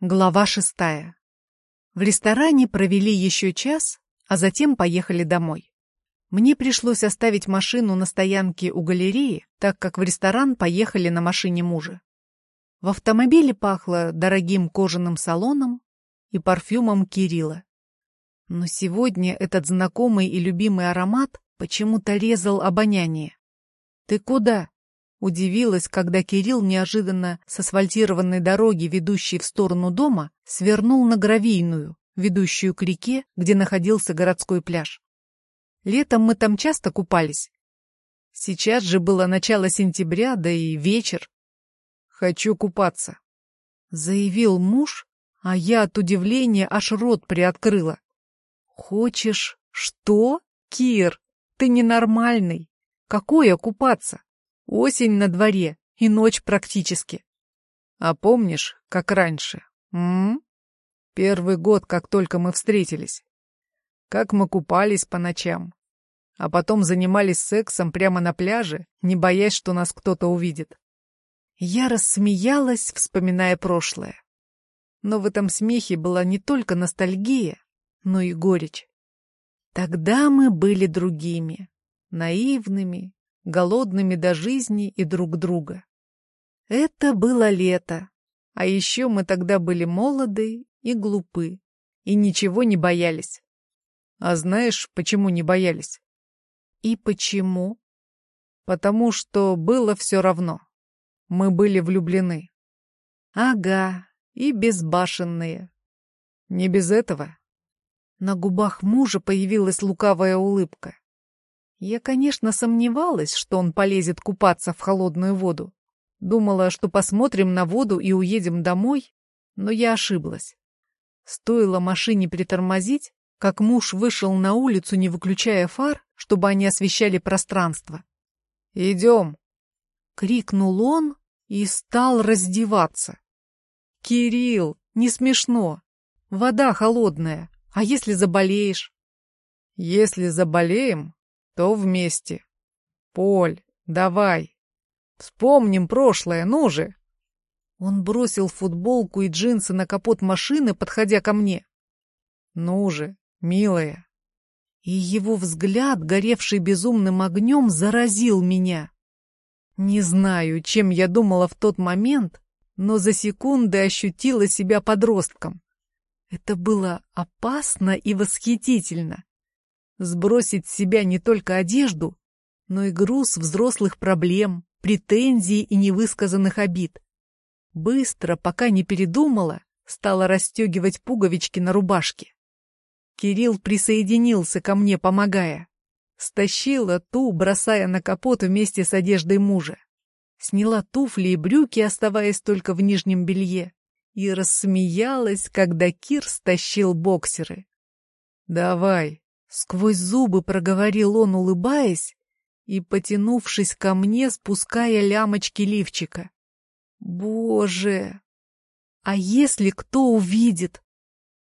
Глава шестая. В ресторане провели еще час, а затем поехали домой. Мне пришлось оставить машину на стоянке у галереи, так как в ресторан поехали на машине мужа. В автомобиле пахло дорогим кожаным салоном и парфюмом Кирилла. Но сегодня этот знакомый и любимый аромат почему-то резал обоняние. «Ты куда?» Удивилась, когда Кирилл неожиданно с асфальтированной дороги, ведущей в сторону дома, свернул на гравийную, ведущую к реке, где находился городской пляж. Летом мы там часто купались. Сейчас же было начало сентября, да и вечер. «Хочу купаться», — заявил муж, а я от удивления аж рот приоткрыла. «Хочешь что, Кир? Ты ненормальный. Какое купаться? Осень на дворе и ночь практически. А помнишь, как раньше? М? Первый год, как только мы встретились. Как мы купались по ночам. А потом занимались сексом прямо на пляже, не боясь, что нас кто-то увидит. Я рассмеялась, вспоминая прошлое. Но в этом смехе была не только ностальгия, но и горечь. Тогда мы были другими, наивными, голодными до жизни и друг друга. Это было лето, а еще мы тогда были молоды и глупы, и ничего не боялись. А знаешь, почему не боялись? И почему? Потому что было все равно. Мы были влюблены. Ага, и безбашенные. Не без этого. На губах мужа появилась лукавая улыбка. Я, конечно, сомневалась, что он полезет купаться в холодную воду. Думала, что посмотрим на воду и уедем домой, но я ошиблась. Стоило машине притормозить, как муж вышел на улицу, не выключая фар, чтобы они освещали пространство. «Идем!» — крикнул он и стал раздеваться. «Кирилл, не смешно. Вода холодная. А если заболеешь?» «Если заболеем, то вместе. Поль, давай. Вспомним прошлое, ну же. Он бросил футболку и джинсы на капот машины, подходя ко мне. Ну же, милая. И его взгляд, горевший безумным огнем, заразил меня. Не знаю, чем я думала в тот момент, но за секунды ощутила себя подростком. Это было опасно и восхитительно сбросить с себя не только одежду, но и груз взрослых проблем, претензий и невысказанных обид. Быстро, пока не передумала, стала расстегивать пуговички на рубашке. Кирилл присоединился ко мне, помогая. Стащила ту, бросая на капот вместе с одеждой мужа. Сняла туфли и брюки, оставаясь только в нижнем белье, и рассмеялась, когда Кир стащил боксеры. «Давай, Сквозь зубы проговорил он, улыбаясь и потянувшись ко мне, спуская лямочки лифчика. Боже! А если кто увидит?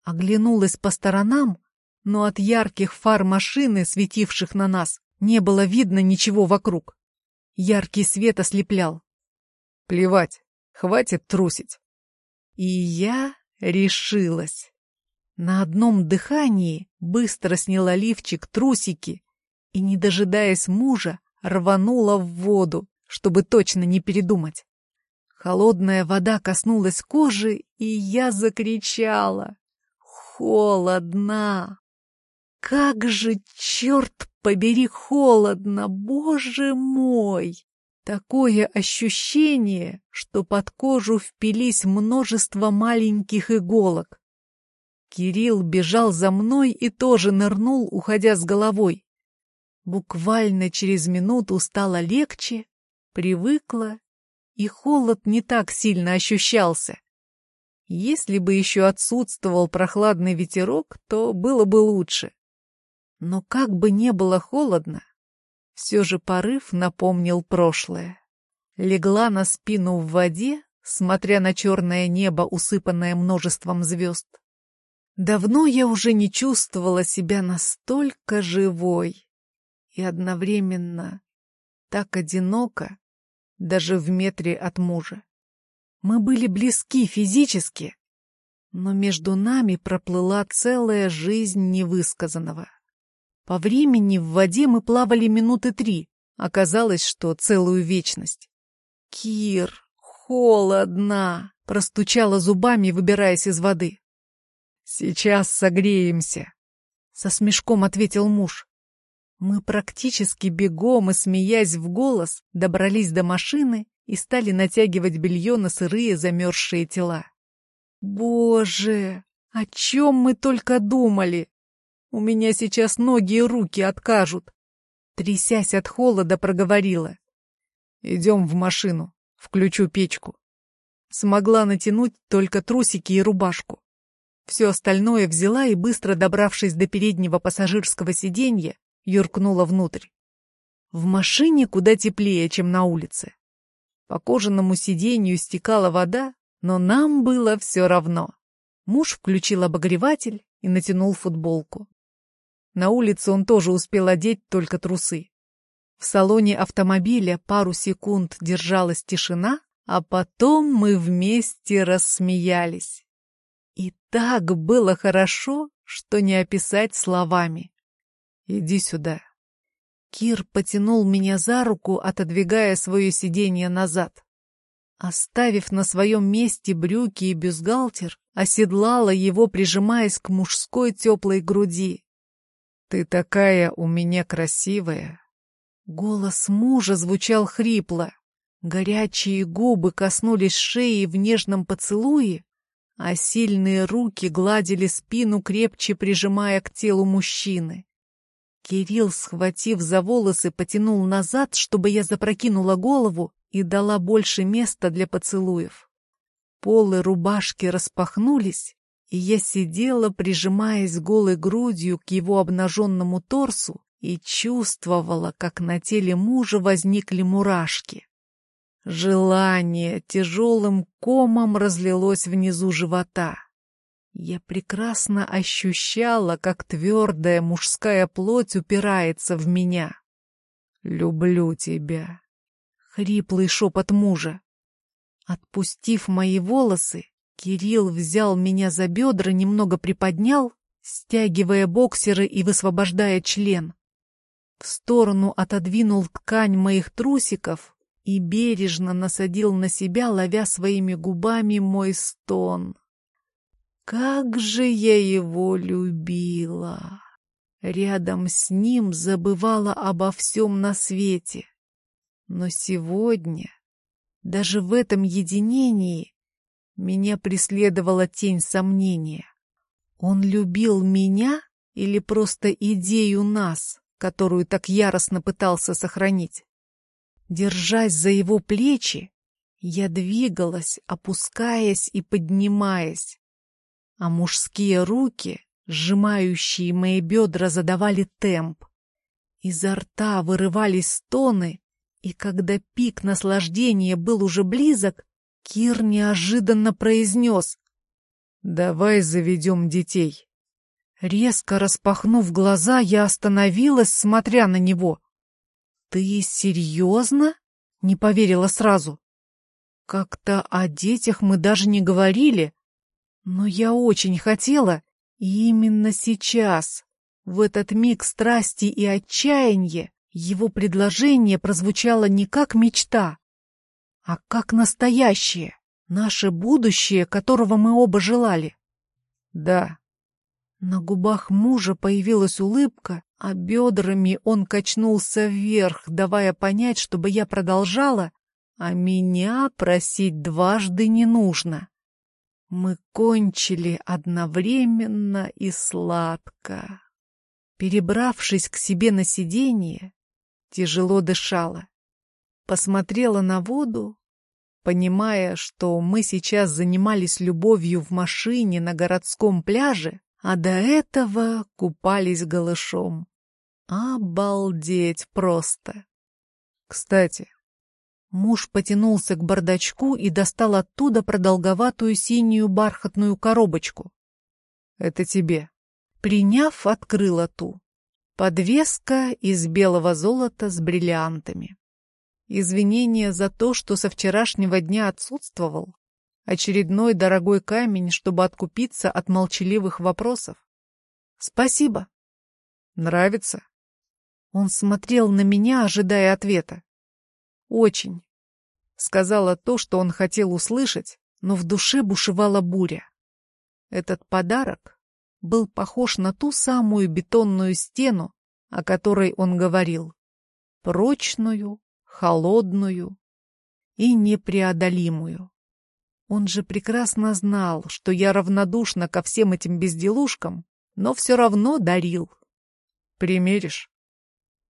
Оглянулась по сторонам, но от ярких фар машины, светивших на нас, не было видно ничего вокруг. Яркий свет ослеплял. Плевать, хватит трусить. И я решилась. На одном дыхании быстро сняла лифчик, трусики и, не дожидаясь мужа, рванула в воду, чтобы точно не передумать. Холодная вода коснулась кожи, и я закричала. Холодно! Как же, черт побери, холодно, боже мой! Такое ощущение, что под кожу впились множество маленьких иголок. Кирилл бежал за мной и тоже нырнул, уходя с головой. Буквально через минуту стало легче, привыкла, и холод не так сильно ощущался. Если бы еще отсутствовал прохладный ветерок, то было бы лучше. Но как бы не было холодно, все же порыв напомнил прошлое. Легла на спину в воде, смотря на черное небо, усыпанное множеством звезд. Давно я уже не чувствовала себя настолько живой и одновременно так одиноко, даже в метре от мужа. Мы были близки физически, Но между нами проплыла целая жизнь невысказанного. По времени в воде мы плавали минуты три. Оказалось, что целую вечность. «Кир, холодно!» — простучала зубами, выбираясь из воды. «Сейчас согреемся», — со смешком ответил муж. Мы практически бегом и, смеясь в голос, добрались до машины и стали натягивать белье на сырые замерзшие тела. Боже, о чем мы только думали! У меня сейчас ноги и руки откажут. Трясясь от холода, проговорила. Идем в машину, включу печку. Смогла натянуть только трусики и рубашку. Все остальное взяла и, быстро добравшись до переднего пассажирского сиденья, юркнула внутрь. В машине куда теплее, чем на улице. По кожаному сиденью стекала вода, но нам было все равно. Муж включил обогреватель и натянул футболку. На улице он тоже успел одеть только трусы. В салоне автомобиля пару секунд держалась тишина, а потом мы вместе рассмеялись. И так было хорошо, что не описать словами. «Иди сюда». Кир потянул меня за руку, отодвигая свое сиденье назад. Оставив на своем месте брюки и бюстгальтер, оседлала его, прижимаясь к мужской теплой груди. «Ты такая у меня красивая!» Голос мужа звучал хрипло. Горячие губы коснулись шеи в нежном поцелуе, а сильные руки гладили спину, крепче прижимая к телу мужчины. Кирилл, схватив за волосы, потянул назад, чтобы я запрокинула голову и дала больше места для поцелуев. Полы рубашки распахнулись, и я сидела, прижимаясь голой грудью к его обнаженному торсу, и чувствовала, как на теле мужа возникли мурашки. Желание тяжелым комом разлилось внизу живота. Я прекрасно ощущала, как твердая мужская плоть упирается в меня. «Люблю тебя», — хриплый шепот мужа. Отпустив мои волосы, Кирилл взял меня за бедра, немного приподнял, стягивая боксеры и высвобождая член. В сторону отодвинул ткань моих трусиков и бережно насадил на себя, ловя своими губами мой стон. Как же я его любила! Рядом с ним забывала обо всем на свете. Но сегодня, даже в этом единении, меня преследовала тень сомнения. Он любил меня или просто идею нас, которую так яростно пытался сохранить? Держась за его плечи, я двигалась, опускаясь и поднимаясь, а мужские руки, сжимающие мои бедра, задавали темп. Изо рта вырывались стоны, и когда пик наслаждения был уже близок, Кир неожиданно произнес «Давай заведем детей». Резко распахнув глаза, я остановилась, смотря на него. «Ты серьезно?» — не поверила сразу. «Как-то о детях мы даже не говорили, но я очень хотела, и именно сейчас, в этот миг страсти и отчаяния, его предложение прозвучало не как мечта, а как настоящее, наше будущее, которого мы оба желали. Да. На губах мужа появилась улыбка, а бедрами он качнулся вверх, давая понять, чтобы я продолжала, а меня просить дважды не нужно. Мы кончили одновременно и сладко. Перебравшись к себе на сиденье, тяжело дышала. Посмотрела на воду, понимая, что мы сейчас занимались любовью в машине на городском пляже, а до этого купались голышом. Обалдеть просто! Кстати, Муж потянулся к бардачку и достал оттуда продолговатую синюю бархатную коробочку. «Это тебе». Приняв, открыла ту. Подвеска из белого золота с бриллиантами. Извинение за то, что со вчерашнего дня отсутствовал. Очередной дорогой камень, чтобы откупиться от молчаливых вопросов. Спасибо. Нравится? Он смотрел на меня, ожидая ответа. Очень. Сказала то, что он хотел услышать, но в душе бушевала буря. Этот подарок был похож на ту самую бетонную стену, о которой он говорил. Прочную, холодную и непреодолимую. Он же прекрасно знал, что я равнодушна ко всем этим безделушкам, но все равно дарил. «Примеришь?»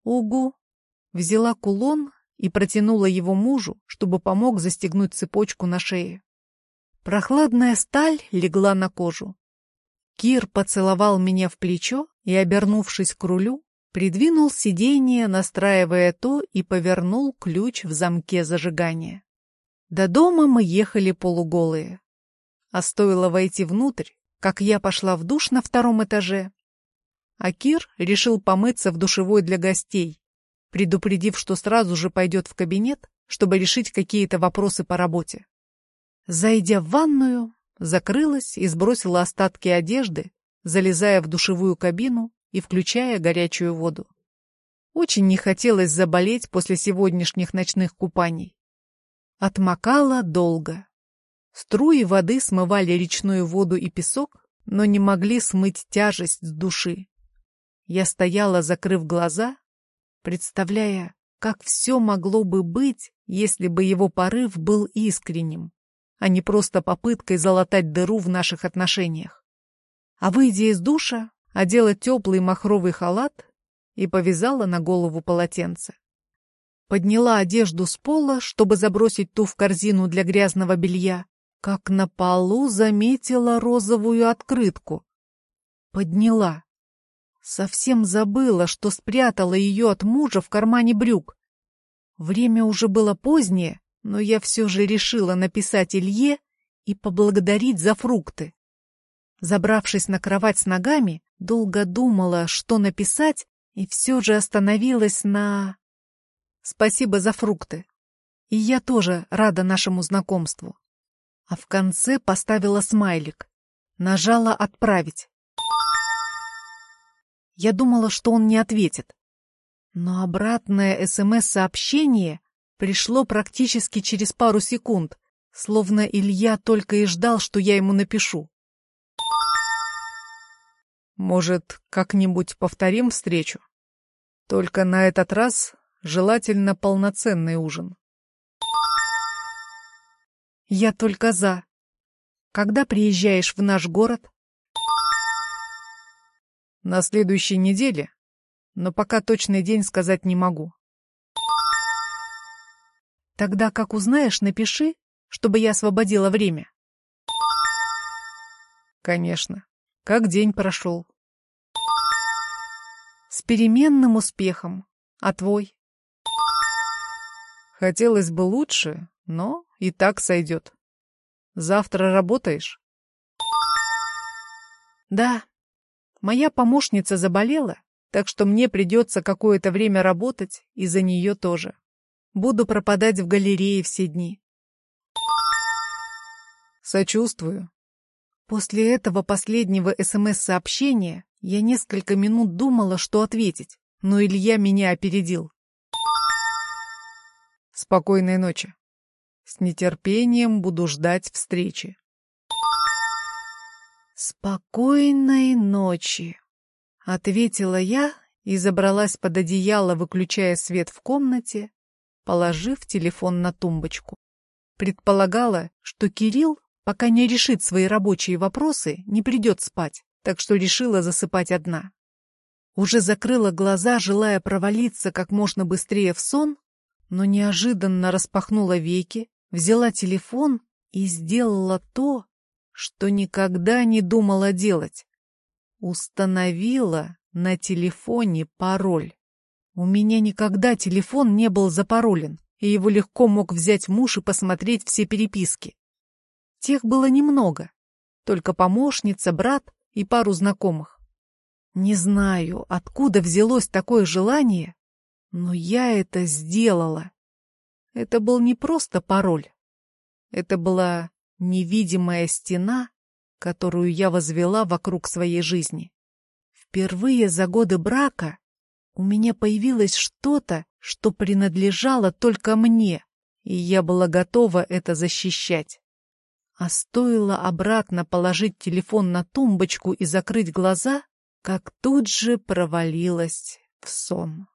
«Угу». Взяла кулон и протянула его мужу, чтобы помог застегнуть цепочку на шее. Прохладная сталь легла на кожу. Кир поцеловал меня в плечо и, обернувшись к рулю, придвинул сиденье, настраивая то и повернул ключ в замке зажигания. До дома мы ехали полуголые. А стоило войти внутрь, как я пошла в душ на втором этаже. А Кир решил помыться в душевой для гостей, предупредив, что сразу же пойдет в кабинет, чтобы решить какие-то вопросы по работе. Зайдя в ванную, закрылась и сбросила остатки одежды, залезая в душевую кабину и включая горячую воду. Очень не хотелось заболеть после сегодняшних ночных купаний. Отмокала долго. Струи воды смывали речную воду и песок, но не могли смыть тяжесть с души. Я стояла, закрыв глаза, представляя, как все могло бы быть, если бы его порыв был искренним а не просто попыткой залатать дыру в наших отношениях. А выйдя из душа, одела теплый махровый халат и повязала на голову полотенце. Подняла одежду с пола, чтобы забросить ту в корзину для грязного белья, как на полу заметила розовую открытку. Подняла. Совсем забыла, что спрятала ее от мужа в кармане брюк. Время уже было позднее, но я все же решила написать Илье и поблагодарить за фрукты. Забравшись на кровать с ногами, долго думала, что написать, и все же остановилась на... Спасибо за фрукты. И я тоже рада нашему знакомству. А в конце поставила смайлик. Нажала «Отправить». Я думала, что он не ответит. Но обратное СМС-сообщение пришло практически через пару секунд, словно Илья только и ждал, что я ему напишу. Может, как-нибудь повторим встречу? Только на этот раз желательно полноценный ужин. Я только за. Когда приезжаешь в наш город? На следующей неделе, но пока точный день сказать не могу. Тогда, как узнаешь, напиши, чтобы я освободила время. Конечно. Как день прошел? С переменным успехом. А твой? Хотелось бы лучше, но и так сойдет. Завтра работаешь? Да. Моя помощница заболела, так что мне придется какое-то время работать, и за нее тоже. Буду пропадать в галерее все дни. Сочувствую. После этого последнего СМС-сообщения я несколько минут думала, что ответить, но Илья меня опередил. Спокойной ночи. С нетерпением буду ждать встречи. Спокойной ночи, ответила я и забралась под одеяло, выключая свет в комнате положив телефон на тумбочку. Предполагала, что Кирилл, пока не решит свои рабочие вопросы, не придет спать, так что решила засыпать одна. Уже закрыла глаза, желая провалиться как можно быстрее в сон, но неожиданно распахнула веки, взяла телефон и сделала то, что никогда не думала делать. Установила на телефоне пароль. У меня никогда телефон не был запаролен, и его легко мог взять муж и посмотреть все переписки. Тех было немного, только помощница, брат и пару знакомых. Не знаю, откуда взялось такое желание, но я это сделала. Это был не просто пароль. Это была невидимая стена, которую я возвела вокруг своей жизни. Впервые за годы брака у меня появилось что-то, что принадлежало только мне, и я была готова это защищать. А стоило обратно положить телефон на тумбочку и закрыть глаза, как тут же провалилась в сон.